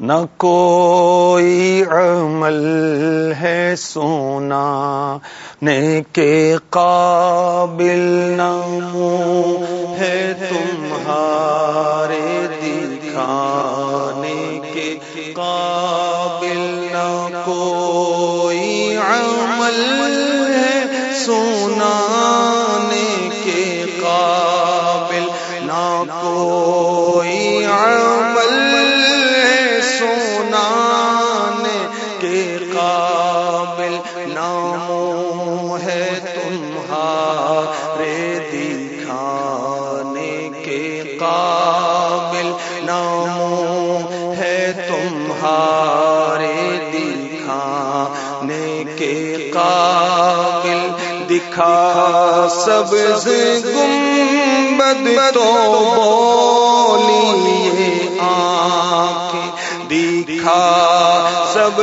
نہ کوئی عمل ہے سونا نے کے قابل نہ ہے تمہارے دکھانے کے قابل نہ کوئی عمل ہے سونا۔ نام ہے تمہارے دکھانے کے قابل نام ہے تمہارے دکھانے کے قابل دکھا سب گنبد تو دکھا سب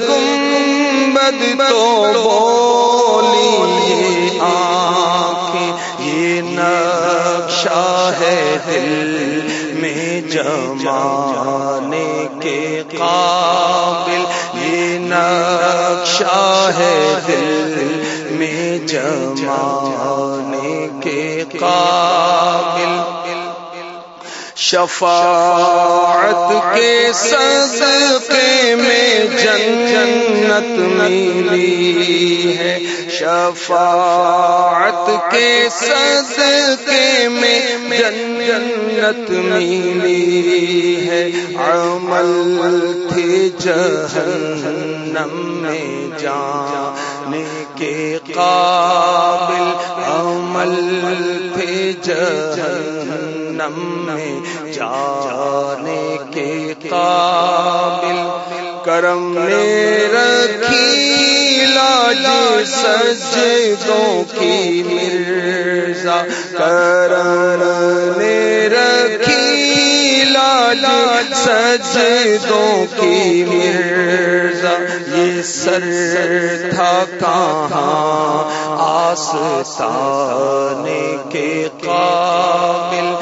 گنبد تو بولیے آنکھیں، یہ نقشہ ہے دل میں جمانے کے قابل۔ یہ نقشہ ہے دل میں جمانے کے قابل۔ شفاعت کے صدقے میں جنت ملی ہے۔ شفاعت کے صدقے میں جنت ملی ہے۔ عمل تھے جہنم میں جانے کے قابل۔ عمل تھے جہنم میں جانے کے قابل کرم نے رکھی لاج سجدوں کی مرزا، کرم نے رکھی لاج سجدوں کی مرزا۔ یہ سر تھا کہاں؟ آسانے کے قابل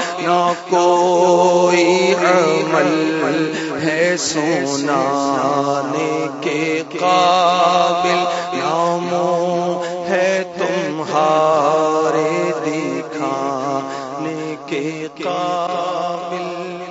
سونا سنانے کے قابل ناموں ہے تمہارے دکھانے کے